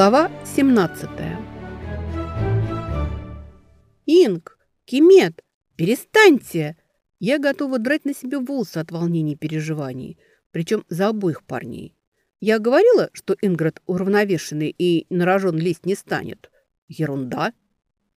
Глава 17 «Инг! Кимет! Перестаньте!» Я готова драть на себе волосы от волнений и переживаний, причем за обоих парней. Я говорила, что Инград уравновешенный и нарожен лезть не станет. Ерунда.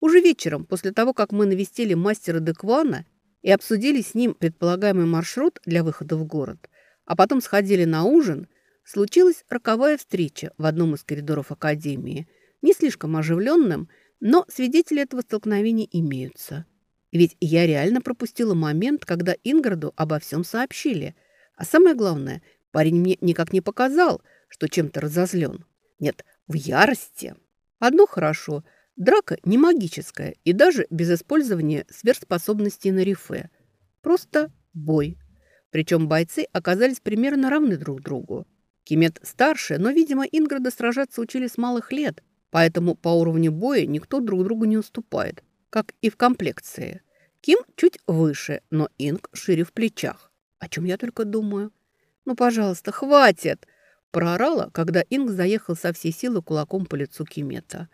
Уже вечером, после того, как мы навестили мастера Деквана и обсудили с ним предполагаемый маршрут для выхода в город, а потом сходили на ужин, случилась роковая встреча в одном из коридоров Академии, не слишком оживленным, но свидетели этого столкновения имеются. Ведь я реально пропустила момент, когда Инграду обо всем сообщили. А самое главное, парень мне никак не показал, что чем-то разозлен. Нет, в ярости. Одно хорошо, драка не магическая и даже без использования сверхспособностей на рифе. Просто бой. Причем бойцы оказались примерно равны друг другу. Кимет старше, но, видимо, Инграда сражаться учили с малых лет, поэтому по уровню боя никто друг другу не уступает, как и в комплекции. Ким чуть выше, но Инг шире в плечах. О чем я только думаю. «Ну, пожалуйста, хватит!» Проорала, когда Инг заехал со всей силы кулаком по лицу Кимета.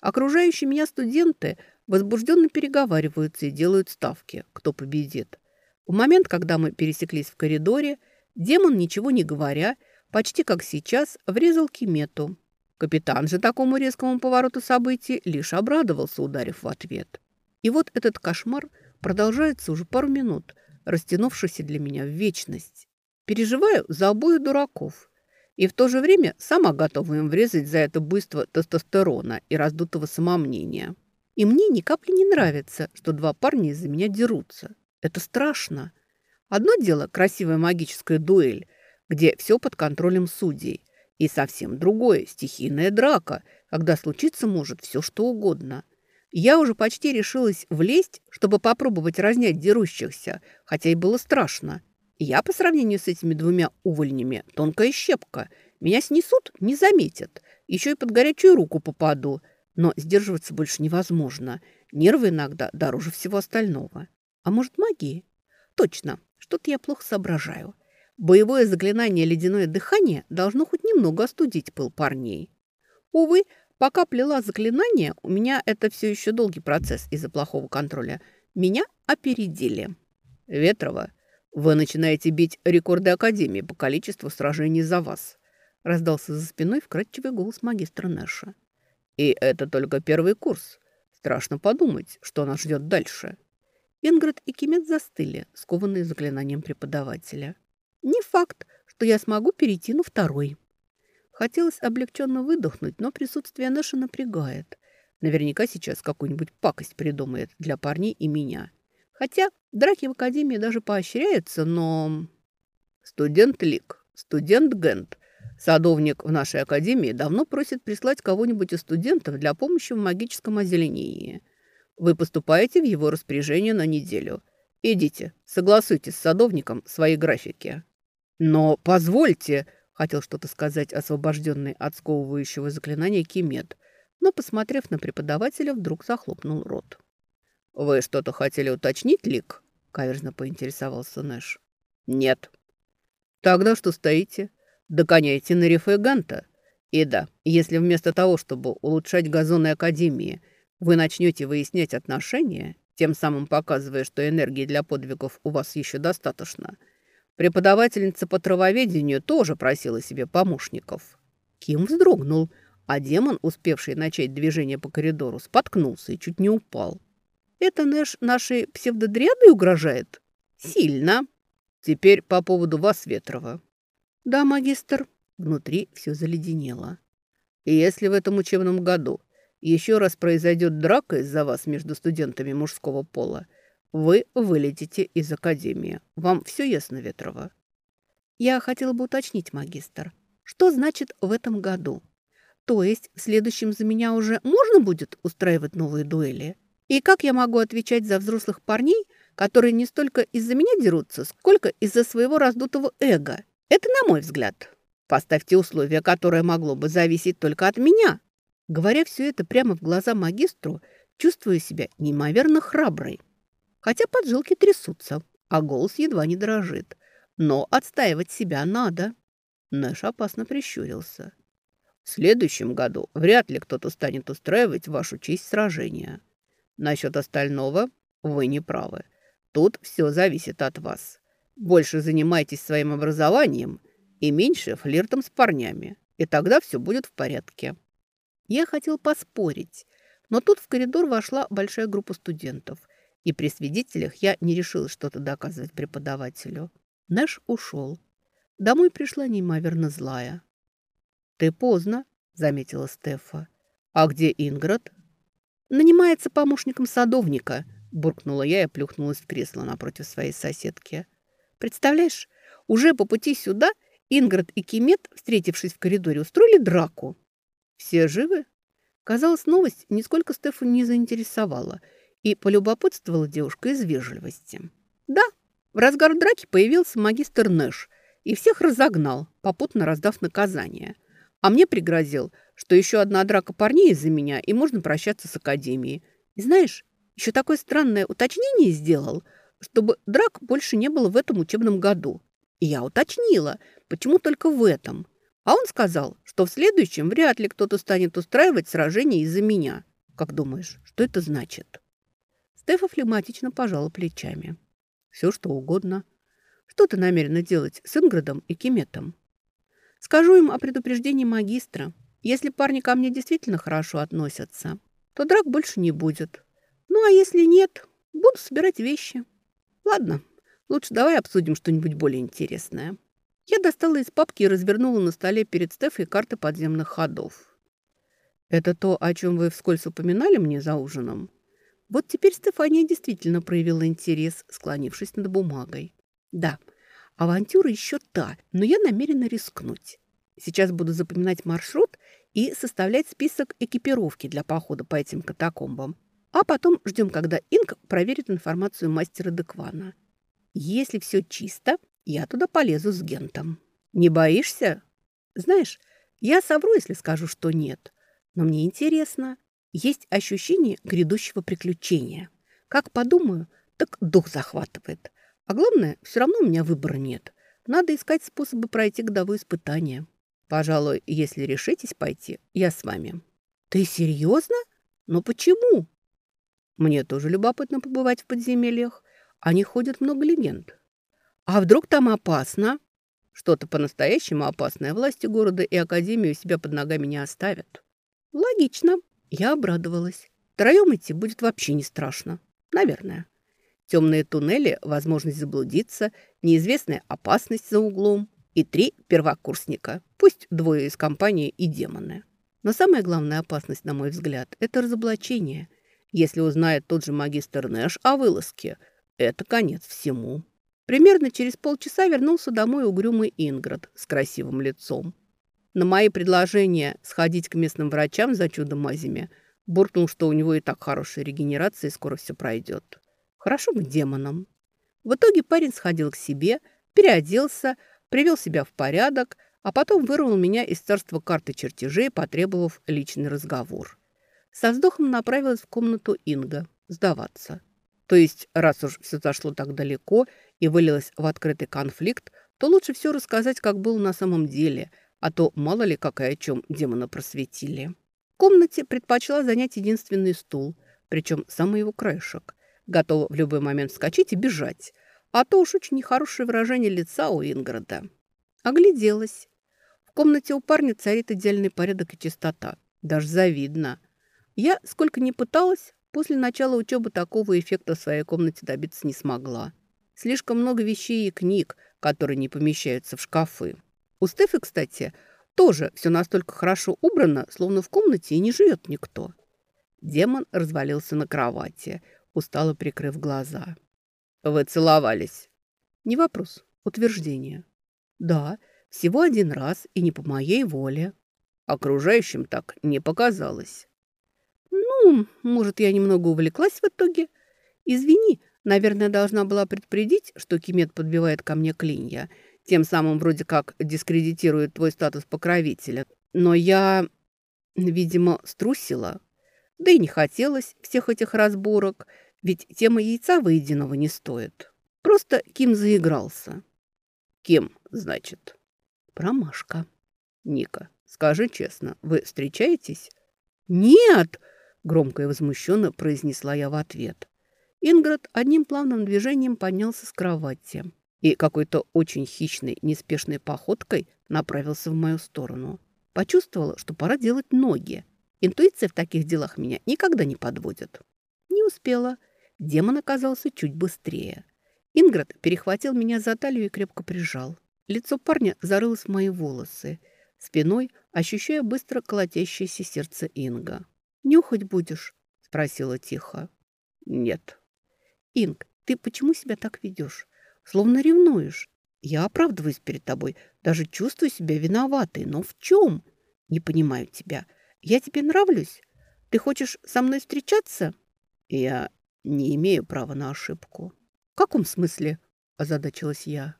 Окружающие меня студенты возбужденно переговариваются и делают ставки, кто победит. В момент, когда мы пересеклись в коридоре, демон, ничего не говоря, почти как сейчас, врезал Кимету. Капитан же такому резкому повороту событий лишь обрадовался, ударив в ответ. И вот этот кошмар продолжается уже пару минут, растянувшийся для меня в вечность. Переживаю за обоих дураков. И в то же время сама готова им врезать за это буйство тестостерона и раздутого самомнения. И мне ни капли не нравится, что два парня из-за меня дерутся. Это страшно. Одно дело – красивая магическая дуэль, где все под контролем судей. И совсем другое – стихийная драка, когда случиться может все что угодно. Я уже почти решилась влезть, чтобы попробовать разнять дерущихся, хотя и было страшно. Я по сравнению с этими двумя увольнями тонкая щепка. Меня снесут, не заметят. Еще и под горячую руку попаду. Но сдерживаться больше невозможно. Нервы иногда дороже всего остального. А может, магии? Точно, что-то я плохо соображаю. Боевое заклинание «Ледяное дыхание» должно хоть немного остудить пыл парней. Увы, пока плела заклинание, у меня это все еще долгий процесс из-за плохого контроля. Меня опередили. Ветрова, вы начинаете бить рекорды Академии по количеству сражений за вас. Раздался за спиной вкрадчивый голос магистра Нэша. И это только первый курс. Страшно подумать, что нас ждет дальше. Ингрид и Кимет застыли, скованные заклинанием преподавателя. Не факт, что я смогу перейти на второй. Хотелось облегченно выдохнуть, но присутствие Нэша напрягает. Наверняка сейчас какую-нибудь пакость придумает для парней и меня. Хотя драки в академии даже поощряются, но... Студент Лик, студент Гент, садовник в нашей академии давно просит прислать кого-нибудь из студентов для помощи в магическом озеленении. Вы поступаете в его распоряжение на неделю. Идите, согласуйте с садовником свои графики. «Но позвольте», — хотел что-то сказать освобожденный от сковывающего заклинания Кимет, но, посмотрев на преподавателя, вдруг захлопнул рот. «Вы что-то хотели уточнить, Лик?» — каверзно поинтересовался Нэш. «Нет». «Тогда что стоите? Догоняйте на рифе Ганта. И да, если вместо того, чтобы улучшать газоны Академии, вы начнете выяснять отношения, тем самым показывая, что энергии для подвигов у вас еще достаточно — Преподавательница по травоведению тоже просила себе помощников. Ким вздрогнул, а демон, успевший начать движение по коридору, споткнулся и чуть не упал. «Это Нэш нашей псевдодриады угрожает?» «Сильно. Теперь по поводу вас, Ветрова». «Да, магистр». Внутри все заледенело. «И если в этом учебном году еще раз произойдет драка из-за вас между студентами мужского пола, вы вылетите из академии. Вам все ясно, Ветрова? Я хотела бы уточнить, магистр, что значит в этом году? То есть в следующем за меня уже можно будет устраивать новые дуэли? И как я могу отвечать за взрослых парней, которые не столько из-за меня дерутся, сколько из-за своего раздутого эго? Это на мой взгляд. Поставьте условия, которое могло бы зависеть только от меня. Говоря все это прямо в глаза магистру, чувствую себя неимоверно храброй хотя поджилки трясутся, а голос едва не дрожит. Но отстаивать себя надо. Нэш опасно прищурился. В следующем году вряд ли кто-то станет устраивать вашу честь сражения. Насчет остального вы не правы. Тут все зависит от вас. Больше занимайтесь своим образованием и меньше флиртом с парнями, и тогда все будет в порядке. Я хотел поспорить, но тут в коридор вошла большая группа студентов, и при свидетелях я не решила что-то доказывать преподавателю. Нэш ушел. Домой пришла неимоверно злая. «Ты поздно», — заметила Стефа. «А где Инград?» «Нанимается помощником садовника», — буркнула я и плюхнулась в кресло напротив своей соседки. «Представляешь, уже по пути сюда Инград и Кимет, встретившись в коридоре, устроили драку». «Все живы?» Казалось, новость нисколько Стефу не заинтересовала, и полюбопытствовала девушка из вежливости. «Да, в разгар драки появился магистр Нэш и всех разогнал, попутно раздав наказание. А мне пригрозил, что еще одна драка парней из-за меня, и можно прощаться с академией. И знаешь, еще такое странное уточнение сделал, чтобы драк больше не было в этом учебном году. И я уточнила, почему только в этом. А он сказал, что в следующем вряд ли кто-то станет устраивать сражение из-за меня. Как думаешь, что это значит?» Стефа флегматично пожала плечами. «Все, что угодно. Что ты намерена делать с Инградом и Кеметом?» «Скажу им о предупреждении магистра. Если парни ко мне действительно хорошо относятся, то драк больше не будет. Ну, а если нет, буду собирать вещи. Ладно, лучше давай обсудим что-нибудь более интересное». Я достала из папки и развернула на столе перед Стефой карты подземных ходов. «Это то, о чем вы вскользь упоминали мне за ужином?» Вот теперь Стефания действительно проявила интерес, склонившись над бумагой. «Да, авантюра еще та, но я намерена рискнуть. Сейчас буду запоминать маршрут и составлять список экипировки для похода по этим катакомбам. А потом ждем, когда Инк проверит информацию мастера Деквана. Если все чисто, я туда полезу с Гентом. Не боишься? Знаешь, я совру, если скажу, что нет. Но мне интересно. Есть ощущение грядущего приключения. Как подумаю, так дух захватывает. А главное, все равно у меня выбора нет. Надо искать способы пройти годовое испытание. Пожалуй, если решитесь пойти, я с вами. Ты серьезно? Но почему? Мне тоже любопытно побывать в подземельях. О них ходят много легенд. А вдруг там опасно? Что-то по-настоящему опасное власти города и академию себя под ногами не оставят. Логично. Я обрадовалась. Втроем идти будет вообще не страшно. Наверное. Темные туннели, возможность заблудиться, неизвестная опасность за углом и три первокурсника, пусть двое из компании и демоны. Но самая главная опасность, на мой взгляд, это разоблачение. Если узнает тот же магистр Нэш о вылазке, это конец всему. Примерно через полчаса вернулся домой угрюмый Инград с красивым лицом. На мои предложения сходить к местным врачам за чудо-мазями буркнул, что у него и так хорошая регенерация и скоро все пройдет. Хорошо бы демоном. В итоге парень сходил к себе, переоделся, привел себя в порядок, а потом вырвал меня из царства карты чертежей, потребовав личный разговор. Со вздохом направилась в комнату Инга сдаваться. То есть, раз уж все зашло так далеко и вылилось в открытый конфликт, то лучше все рассказать, как было на самом деле, а то мало ли какая о чем демона просветили. В комнате предпочла занять единственный стул, причем самый его краешек. Готова в любой момент вскочить и бежать. А то уж очень нехорошее выражение лица у Инграда. Огляделась. В комнате у парня царит идеальный порядок и чистота. Даже завидно. Я, сколько ни пыталась, после начала учебы такого эффекта в своей комнате добиться не смогла. Слишком много вещей и книг, которые не помещаются в шкафы. У Стефы, кстати, тоже все настолько хорошо убрано, словно в комнате и не живет никто. Демон развалился на кровати, устало прикрыв глаза. «Вы целовались?» «Не вопрос, утверждение». «Да, всего один раз и не по моей воле». Окружающим так не показалось. «Ну, может, я немного увлеклась в итоге. Извини, Наверное, должна была предупредить, что Кимет подбивает ко мне клинья, тем самым вроде как дискредитирует твой статус покровителя. Но я, видимо, струсила. Да и не хотелось всех этих разборок, ведь тема яйца выеденного не стоит. Просто Ким заигрался. Кем, значит? Промашка. Ника, Скажи честно, вы встречаетесь?» «Нет!» – громко и возмущенно произнесла я в ответ. Инград одним плавным движением поднялся с кровати и какой-то очень хищной, неспешной походкой направился в мою сторону. Почувствовала, что пора делать ноги. Интуиция в таких делах меня никогда не подводит. Не успела. Демон оказался чуть быстрее. Инград перехватил меня за талию и крепко прижал. Лицо парня зарылось в мои волосы, спиной ощущая быстро колотящееся сердце Инга. «Нюхать будешь?» – спросила тихо. «Нет». «Инг, ты почему себя так ведешь? Словно ревнуешь. Я оправдываюсь перед тобой, даже чувствую себя виноватой. Но в чем? Не понимаю тебя. Я тебе нравлюсь? Ты хочешь со мной встречаться?» «Я не имею права на ошибку». «В каком смысле?» – озадачилась я.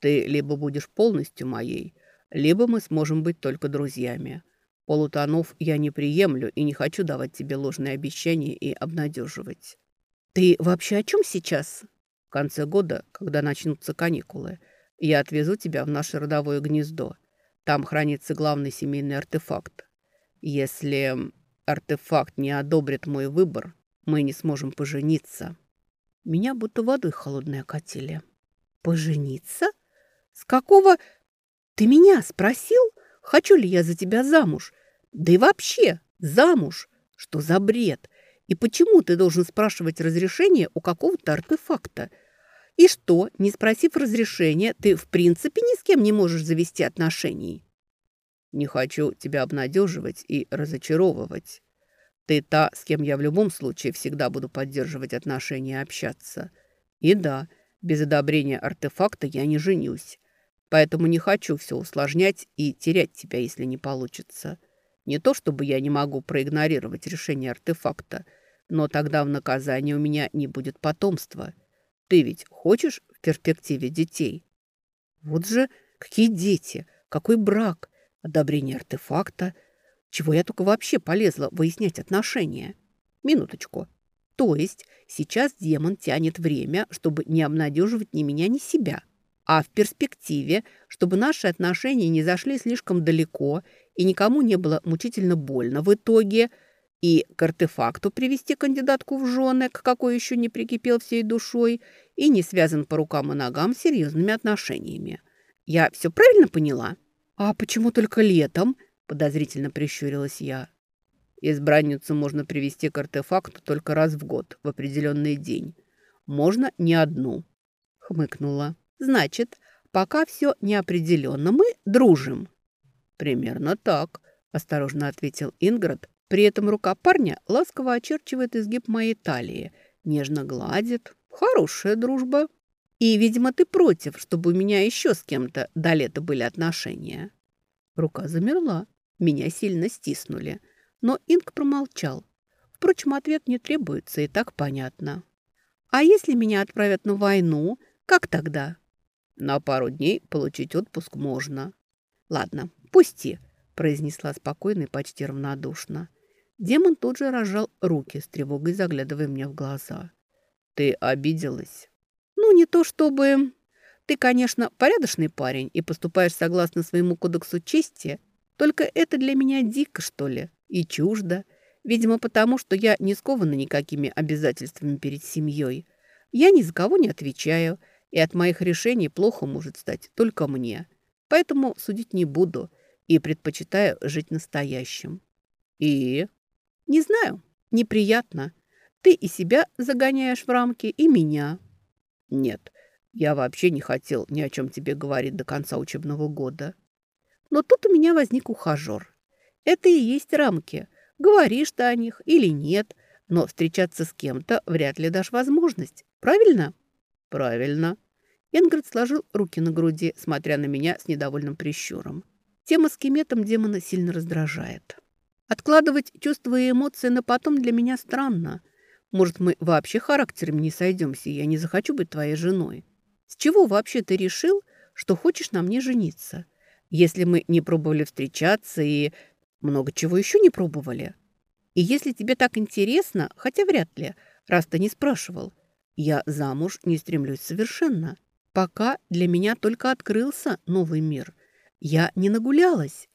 «Ты либо будешь полностью моей, либо мы сможем быть только друзьями. Полутонов я не приемлю и не хочу давать тебе ложные обещания и обнадеживать». «Ты вообще о чем сейчас?» «В конце года, когда начнутся каникулы, я отвезу тебя в наше родовое гнездо. Там хранится главный семейный артефакт. Если артефакт не одобрит мой выбор, мы не сможем пожениться». Меня будто воды холодной окатили. Пожениться? С какого... Ты меня спросил, хочу ли я за тебя замуж? Да и вообще, замуж? Что за бред? И почему ты должен спрашивать разрешение у какого-то артефакта? И что, не спросив разрешения, ты в принципе ни с кем не можешь завести отношений? Не хочу тебя обнадеживать и разочаровывать. Ты та, с кем я в любом случае всегда буду поддерживать отношения и общаться. И да, без одобрения артефакта я не женюсь. Поэтому не хочу все усложнять и терять тебя, если не получится. Не то, чтобы я не могу проигнорировать решение артефакта, но тогда в наказании у меня не будет потомства. Ты ведь хочешь в перспективе детей? Вот же какие дети, какой брак, одобрение артефакта – чего я только вообще полезла выяснять отношения? Минуточку. То есть сейчас демон тянет время, чтобы не обнадеживать ни меня, ни себя. А в перспективе, чтобы наши отношения не зашли слишком далеко и никому не было мучительно больно в итоге, и к артефакту привести кандидатку в жены, к какой еще не прикипел всей душой, и не связан по рукам и ногам серьезными отношениями. Я все правильно поняла? А почему только летом? подозрительно прищурилась я. Избранницу можно привести к артефакту только раз в год, в определенный день. Можно не одну. Хмыкнула. Значит, пока все неопределенно, мы дружим. Примерно так, осторожно ответил Инград. При этом рука парня ласково очерчивает изгиб моей талии, нежно гладит. Хорошая дружба. И, видимо, ты против, чтобы у меня еще с кем-то до лета были отношения. Рука замерла. Меня сильно стиснули. Но Инг промолчал. Впрочем, ответ не требуется, и так понятно. «А если меня отправят на войну, как тогда?» «На пару дней получить отпуск можно». «Ладно, пусти», – произнесла спокойно и почти равнодушно. Демон тут же разжал руки, с тревогой заглядывая мне в глаза. «Ты обиделась?» «Ну, не то чтобы...» «Ты, конечно, порядочный парень и поступаешь согласно своему кодексу чести, только это для меня дико, что ли, и чуждо. Видимо, потому что я не скована никакими обязательствами перед семьей. Я ни за кого не отвечаю, и от моих решений плохо может стать только мне. Поэтому судить не буду и предпочитаю жить настоящим. И? Не знаю, неприятно. Ты и себя загоняешь в рамки, и меня. Нет, я вообще не хотел ни о чем тебе говорить до конца учебного года. Но тут у меня возник ухажер. Это и есть рамки. Говоришь ты о них или нет, но встречаться с кем-то вряд ли дашь возможность. Правильно? Правильно. Энгрид сложил руки на груди, смотря на меня с недовольным прищуром. Тема с кеметом демона сильно раздражает. Откладывать чувства и эмоции на потом для меня странно. Может, мы вообще характерами не сойдемся, я не захочу быть твоей женой. С чего вообще ты решил, что хочешь на мне жениться? если мы не пробовали встречаться и много чего еще не пробовали. И если тебе так интересно, хотя вряд ли, раз ты не спрашивал, я замуж не стремлюсь совершенно. Пока для меня только открылся новый мир. Я не нагулялась.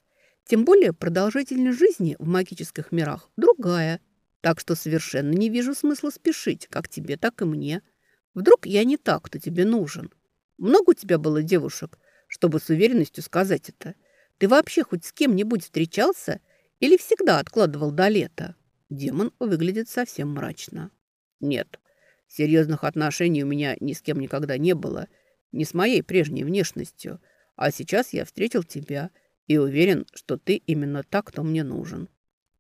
Тем более продолжительность жизни в магических мирах другая. Так что совершенно не вижу смысла спешить, как тебе, так и мне. Вдруг я не так, кто тебе нужен. Много у тебя было девушек, чтобы с уверенностью сказать это? Ты вообще хоть с кем-нибудь встречался или всегда откладывал до лета? Демон выглядит совсем мрачно. Нет, серьезных отношений у меня ни с кем никогда не было, не с моей прежней внешностью. А сейчас я встретил тебя и уверен, что ты именно так, кто мне нужен.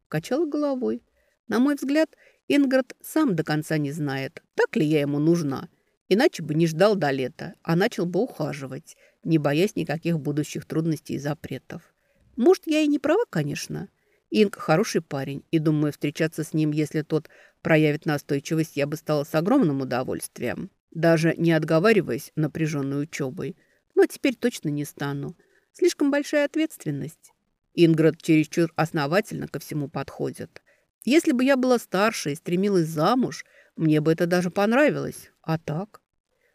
Качала головой. На мой взгляд, Инград сам до конца не знает, так ли я ему нужна. Иначе бы не ждал до лета, а начал бы ухаживать, не боясь никаких будущих трудностей и запретов. Может, я и не права, конечно. Инг хороший парень, и, думаю, встречаться с ним, если тот проявит настойчивость, я бы стала с огромным удовольствием, даже не отговариваясь напряженной учебой. Но теперь точно не стану. Слишком большая ответственность. Инград чересчур основательно ко всему подходит. Если бы я была старше и стремилась замуж, мне бы это даже понравилось. А так?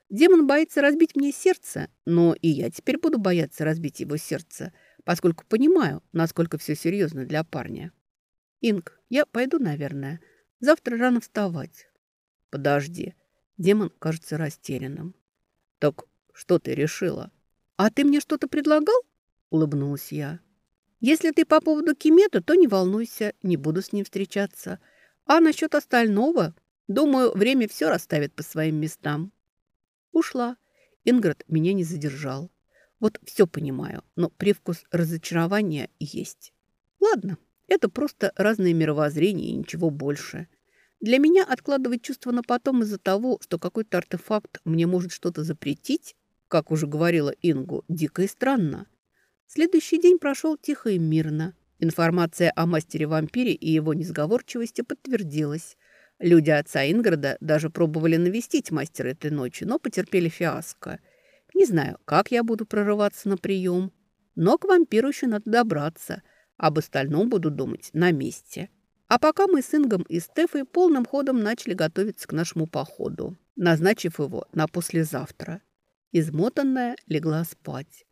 Демон боится разбить мне сердце, но и я теперь буду бояться разбить его сердце – поскольку понимаю, насколько все серьезно для парня. Инг, я пойду, наверное. Завтра рано вставать. Подожди. Демон кажется растерянным. Так что ты решила? А ты мне что-то предлагал? Улыбнулась я. Если ты по поводу Кимета, то не волнуйся, не буду с ним встречаться. А насчет остального, думаю, время все расставит по своим местам. Ушла. Инград меня не задержал. Вот все понимаю, но привкус разочарования есть. Ладно, это просто разные мировоззрения и ничего больше. Для меня откладывать чувства на потом из-за того, что какой-то артефакт мне может что-то запретить, как уже говорила Ингу, дико и странно. Следующий день прошел тихо и мирно. Информация о мастере-вампире и его несговорчивости подтвердилась. Люди отца Инграда даже пробовали навестить мастера этой ночью, но потерпели фиаско – не знаю, как я буду прорываться на прием, но к вампиру еще надо добраться. Об остальном буду думать на месте. А пока мы с Ингом и Стефой полным ходом начали готовиться к нашему походу, назначив его на послезавтра. Измотанная легла спать.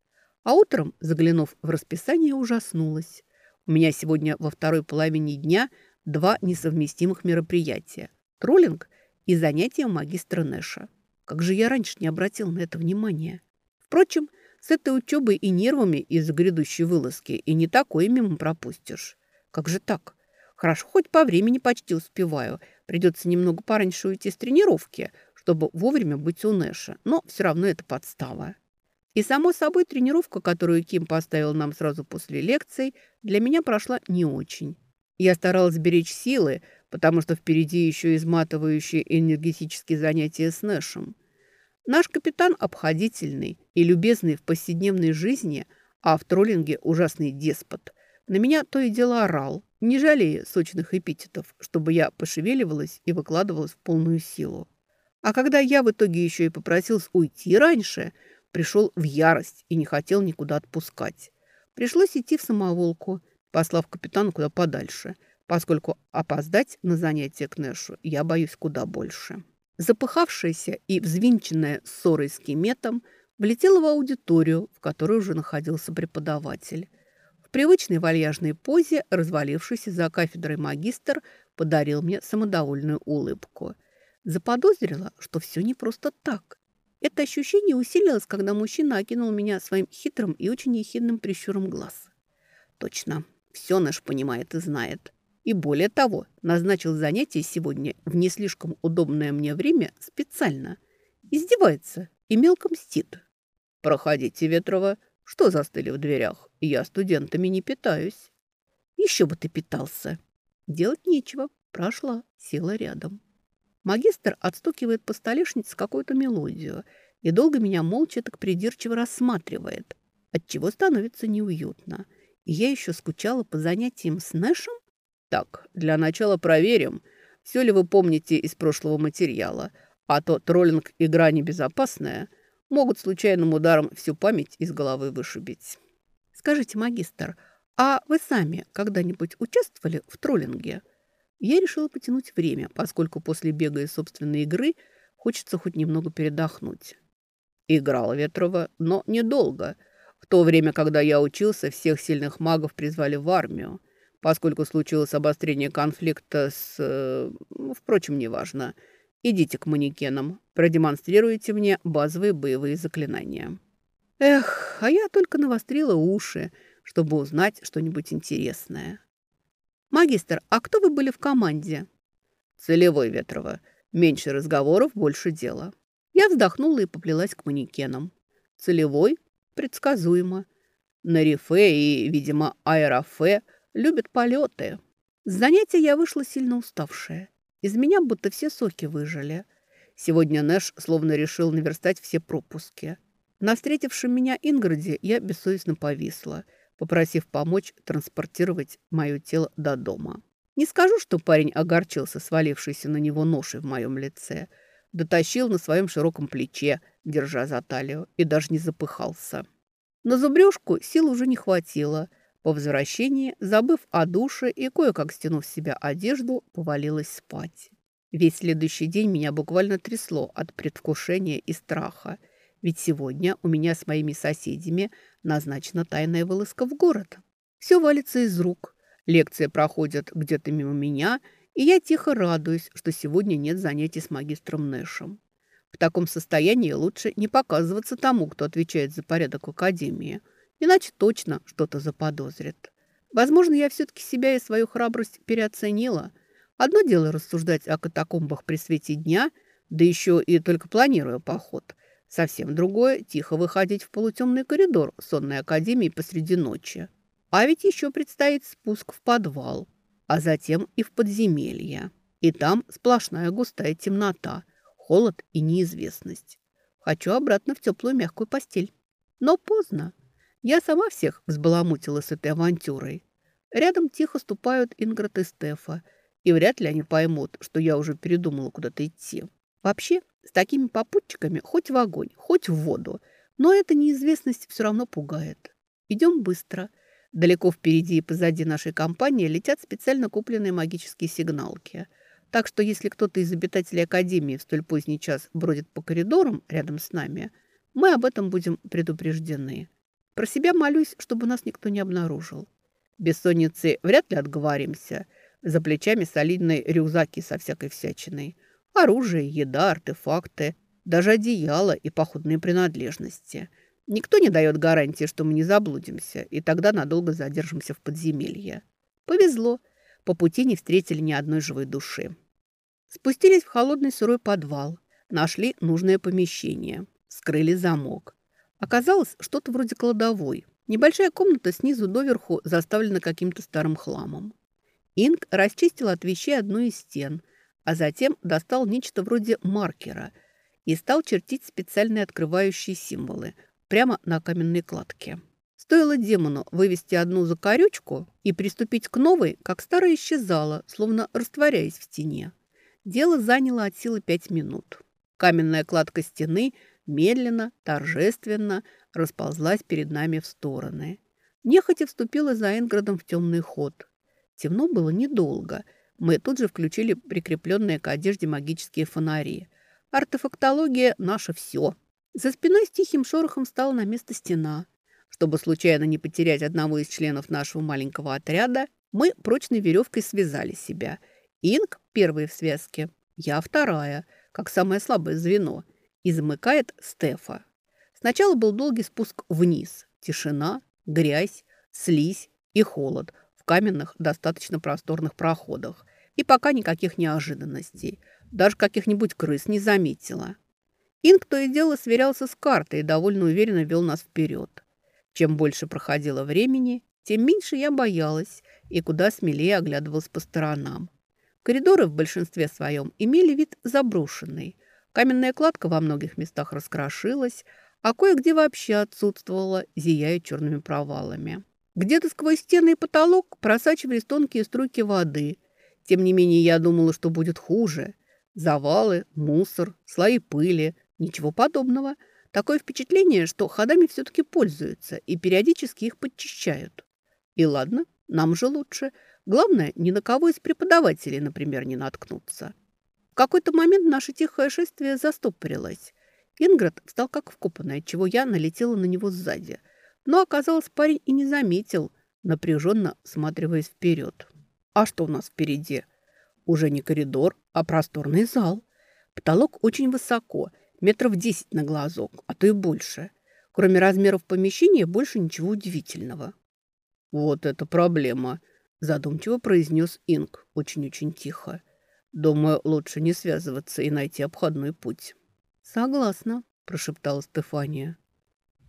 А утром, заглянув в расписание, ужаснулась. У меня сегодня во второй половине дня два несовместимых мероприятия. Троллинг и занятия магистра Нэша. Как же я раньше не обратил на это внимания? Впрочем, с этой учебой и нервами из-за грядущей вылазки и не такое мимо пропустишь. Как же так? Хорошо, хоть по времени почти успеваю. Придется немного пораньше уйти с тренировки, чтобы вовремя быть у Нэша. Но все равно это подстава. И, само собой, тренировка, которую Ким поставил нам сразу после лекций, для меня прошла не очень. Я старалась беречь силы, потому что впереди еще изматывающие энергетические занятия с Нэшем. Наш капитан обходительный и любезный в повседневной жизни, а в троллинге ужасный деспот. На меня то и дело орал, не жалея сочных эпитетов, чтобы я пошевеливалась и выкладывалась в полную силу. А когда я в итоге еще и попросилась уйти раньше, пришел в ярость и не хотел никуда отпускать. Пришлось идти в самоволку, послав капитана куда подальше – поскольку опоздать на занятие к Нэшу я боюсь куда больше. Запыхавшаяся и взвинченная ссорой с Кеметом влетела в аудиторию, в которой уже находился преподаватель. В привычной вальяжной позе, развалившийся за кафедрой магистр, подарил мне самодовольную улыбку. Заподозрила, что все не просто так. Это ощущение усилилось, когда мужчина окинул меня своим хитрым и очень ехидным прищуром глаз. Точно, все наш понимает и знает. И более того, назначил занятие сегодня в не слишком удобное мне время специально. Издевается и мелко мстит. «Проходите, Ветрова. Что застыли в дверях? Я студентами не питаюсь». «Еще бы ты питался». Делать нечего. Прошла, села рядом. Магистр отстукивает по столешнице какую-то мелодию и долго меня молча так придирчиво рассматривает, отчего становится неуютно. И я еще скучала по занятиям с Нэшем, так, для начала проверим, все ли вы помните из прошлого материала. А то троллинг – игра небезопасная. Могут случайным ударом всю память из головы вышибить. Скажите, магистр, а вы сами когда-нибудь участвовали в троллинге? Я решила потянуть время, поскольку после бега и собственной игры хочется хоть немного передохнуть. Играла Ветрова, но недолго. В то время, когда я учился, всех сильных магов призвали в армию. Поскольку случилось обострение конфликта с... Э, впрочем, неважно. Идите к манекенам, продемонстрируйте мне базовые боевые заклинания. Эх, а я только навострила уши, чтобы узнать что-нибудь интересное. «Магистр, а кто вы были в команде?» «Целевой Ветрова. Меньше разговоров, больше дела». Я вздохнула и поплелась к манекенам. Целевой? Предсказуемо. Нарифе и, видимо, аэрофе любят полеты. С занятия я вышла сильно уставшая. Из меня будто все соки выжили. Сегодня Нэш словно решил наверстать все пропуски. На встретившем меня Инграде я бессовестно повисла, попросив помочь транспортировать мое тело до дома. Не скажу, что парень огорчился, свалившийся на него ношей в моем лице. Дотащил на своем широком плече, держа за талию, и даже не запыхался. На зубрежку сил уже не хватило. По возвращении, забыв о душе и кое-как стянув с себя одежду, повалилась спать. Весь следующий день меня буквально трясло от предвкушения и страха – ведь сегодня у меня с моими соседями назначена тайная вылазка в город. Все валится из рук. Лекции проходят где-то мимо меня, и я тихо радуюсь, что сегодня нет занятий с магистром Нэшем. В таком состоянии лучше не показываться тому, кто отвечает за порядок в академии, иначе точно что-то заподозрит. Возможно, я все-таки себя и свою храбрость переоценила. Одно дело рассуждать о катакомбах при свете дня, да еще и только планируя поход – Совсем другое – тихо выходить в полутемный коридор сонной академии посреди ночи. А ведь еще предстоит спуск в подвал, а затем и в подземелье. И там сплошная густая темнота, холод и неизвестность. Хочу обратно в теплую мягкую постель. Но поздно. Я сама всех взбаламутила с этой авантюрой. Рядом тихо ступают Инград и Стефа, и вряд ли они поймут, что я уже передумала куда-то идти. Вообще, с такими попутчиками хоть в огонь, хоть в воду. Но эта неизвестность все равно пугает. Идем быстро. Далеко впереди и позади нашей компании летят специально купленные магические сигналки. Так что если кто-то из обитателей Академии в столь поздний час бродит по коридорам рядом с нами, мы об этом будем предупреждены. Про себя молюсь, чтобы нас никто не обнаружил. Бессонницы вряд ли отговоримся. За плечами солидные рюкзаки со всякой всячиной. Оружие, еда, артефакты, даже одеяло и походные принадлежности. Никто не дает гарантии, что мы не заблудимся, и тогда надолго задержимся в подземелье. Повезло. По пути не встретили ни одной живой души. Спустились в холодный сырой подвал. Нашли нужное помещение. Скрыли замок. Оказалось, что-то вроде кладовой. Небольшая комната снизу доверху заставлена каким-то старым хламом. Инг расчистил от вещей одну из стен – а затем достал нечто вроде маркера и стал чертить специальные открывающие символы прямо на каменной кладке. Стоило демону вывести одну закорючку и приступить к новой, как старая исчезала, словно растворяясь в стене. Дело заняло от силы пять минут. Каменная кладка стены медленно, торжественно расползлась перед нами в стороны. Нехотя вступила за Энградом в темный ход. Темно было недолго – мы тут же включили прикрепленные к одежде магические фонари. Артефактология – наше все. За спиной с тихим шорохом стала на место стена. Чтобы случайно не потерять одного из членов нашего маленького отряда, мы прочной веревкой связали себя. Инг – первый в связке, я вторая, как самое слабое звено, и замыкает Стефа. Сначала был долгий спуск вниз. Тишина, грязь, слизь и холод – в каменных, достаточно просторных проходах. И пока никаких неожиданностей. Даже каких-нибудь крыс не заметила. Инг то и дело сверялся с картой и довольно уверенно вел нас вперед. Чем больше проходило времени, тем меньше я боялась и куда смелее оглядывалась по сторонам. Коридоры в большинстве своем имели вид заброшенный. Каменная кладка во многих местах раскрошилась, а кое-где вообще отсутствовала, зияя черными провалами. Где-то сквозь стены и потолок просачивались тонкие струйки воды. Тем не менее, я думала, что будет хуже. Завалы, мусор, слои пыли. Ничего подобного. Такое впечатление, что ходами все-таки пользуются и периодически их подчищают. И ладно, нам же лучше. Главное, ни на кого из преподавателей, например, не наткнуться. В какой-то момент наше тихое шествие застопорилось. Инград встал как вкопанный, чего я налетела на него сзади – Но, оказалось, парень и не заметил, напряженно всматриваясь вперед. А что у нас впереди? Уже не коридор, а просторный зал. Потолок очень высоко, метров десять на глазок, а то и больше. Кроме размеров помещения, больше ничего удивительного. «Вот это проблема», – задумчиво произнес Инг, очень-очень тихо. «Думаю, лучше не связываться и найти обходной путь». «Согласна», – прошептала Стефания.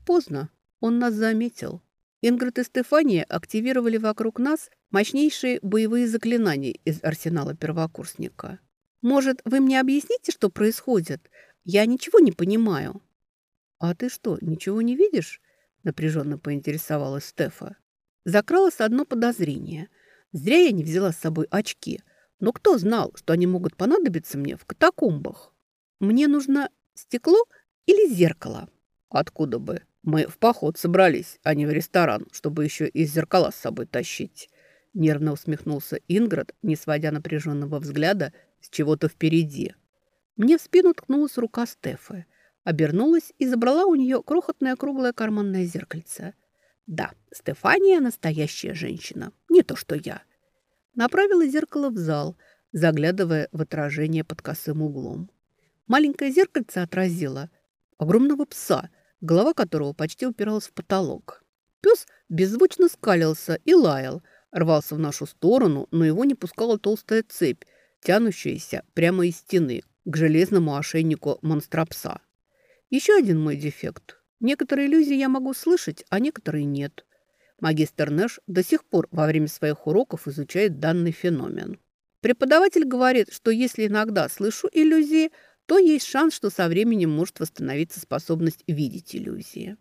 «Поздно. Он нас заметил. Ингрид и Стефания активировали вокруг нас мощнейшие боевые заклинания из арсенала первокурсника. Может, вы мне объясните, что происходит? Я ничего не понимаю». «А ты что, ничего не видишь?» – напряженно поинтересовалась Стефа. Закралось одно подозрение. Зря я не взяла с собой очки. Но кто знал, что они могут понадобиться мне в катакомбах? Мне нужно стекло или зеркало? Откуда бы? Мы в поход собрались, а не в ресторан, чтобы еще и зеркала с собой тащить. Нервно усмехнулся Инград, не сводя напряженного взгляда с чего-то впереди. Мне в спину ткнулась рука Стефы. Обернулась и забрала у нее крохотное круглое карманное зеркальце. Да, Стефания настоящая женщина, не то что я. Направила зеркало в зал, заглядывая в отражение под косым углом. Маленькое зеркальце отразило огромного пса – голова которого почти упиралась в потолок. Пес беззвучно скалился и лаял, рвался в нашу сторону, но его не пускала толстая цепь, тянущаяся прямо из стены к железному ошейнику монстра-пса. Еще один мой дефект. Некоторые иллюзии я могу слышать, а некоторые нет. Магистр Нэш до сих пор во время своих уроков изучает данный феномен. Преподаватель говорит, что если иногда слышу иллюзии, то есть шанс, что со временем может восстановиться способность видеть иллюзии.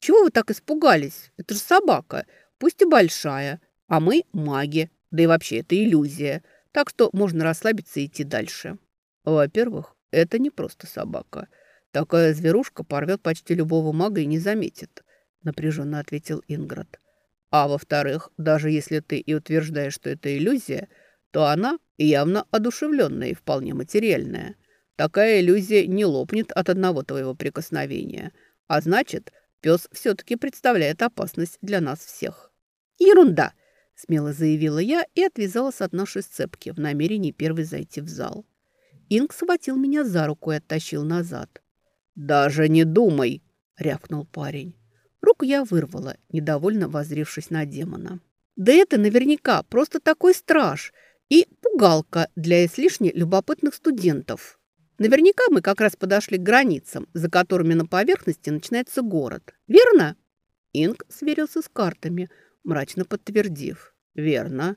Чего вы так испугались? Это же собака, пусть и большая, а мы маги, да и вообще это иллюзия, так что можно расслабиться и идти дальше. Во-первых, это не просто собака. Такая зверушка порвет почти любого мага и не заметит, напряженно ответил Инград. А во-вторых, даже если ты и утверждаешь, что это иллюзия, то она явно одушевленная и вполне материальная – Такая иллюзия не лопнет от одного твоего прикосновения. А значит, пес все-таки представляет опасность для нас всех. Ерунда, смело заявила я и отвязалась от нашей сцепки в намерении первой зайти в зал. Инг схватил меня за руку и оттащил назад. «Даже не думай!» — рявкнул парень. Руку я вырвала, недовольно возрившись на демона. «Да это наверняка просто такой страж и пугалка для излишне любопытных студентов». Наверняка мы как раз подошли к границам, за которыми на поверхности начинается город. Верно? Инг сверился с картами, мрачно подтвердив. Верно.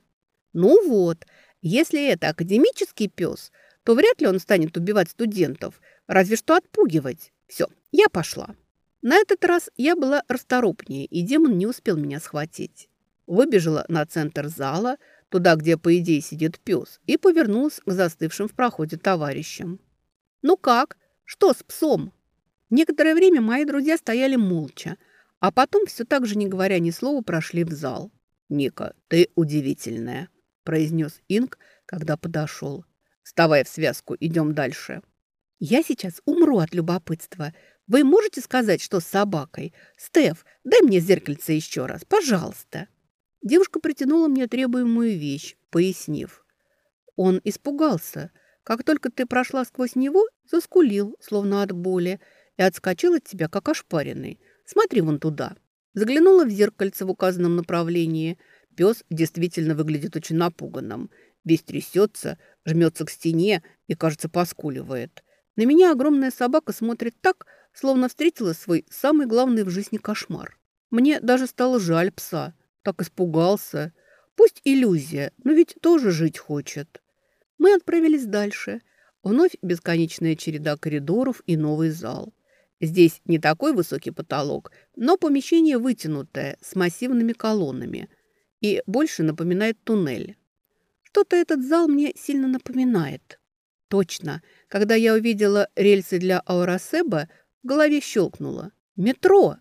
Ну вот, если это академический пес, то вряд ли он станет убивать студентов, разве что отпугивать. Все, я пошла. На этот раз я была расторопнее, и демон не успел меня схватить. Выбежала на центр зала, туда, где, по идее, сидит пес, и повернулась к застывшим в проходе товарищам. «Ну как? Что с псом?» Некоторое время мои друзья стояли молча, а потом, все так же не говоря ни слова, прошли в зал. «Ника, ты удивительная», – произнес Инг, когда подошел. «Вставай в связку, идем дальше». «Я сейчас умру от любопытства. Вы можете сказать, что с собакой? Стеф, дай мне зеркальце еще раз, пожалуйста». Девушка протянула мне требуемую вещь, пояснив. Он испугался – как только ты прошла сквозь него, заскулил, словно от боли, и отскочил от тебя, как ошпаренный. Смотри вон туда. Заглянула в зеркальце в указанном направлении. Пес действительно выглядит очень напуганным. Весь трясется, жмется к стене и, кажется, поскуливает. На меня огромная собака смотрит так, словно встретила свой самый главный в жизни кошмар. Мне даже стало жаль пса. Так испугался. Пусть иллюзия, но ведь тоже жить хочет. Мы отправились дальше. Вновь бесконечная череда коридоров и новый зал. Здесь не такой высокий потолок, но помещение вытянутое, с массивными колоннами и больше напоминает туннель. Что-то этот зал мне сильно напоминает. Точно, когда я увидела рельсы для Аурасеба, в голове щелкнуло. Метро,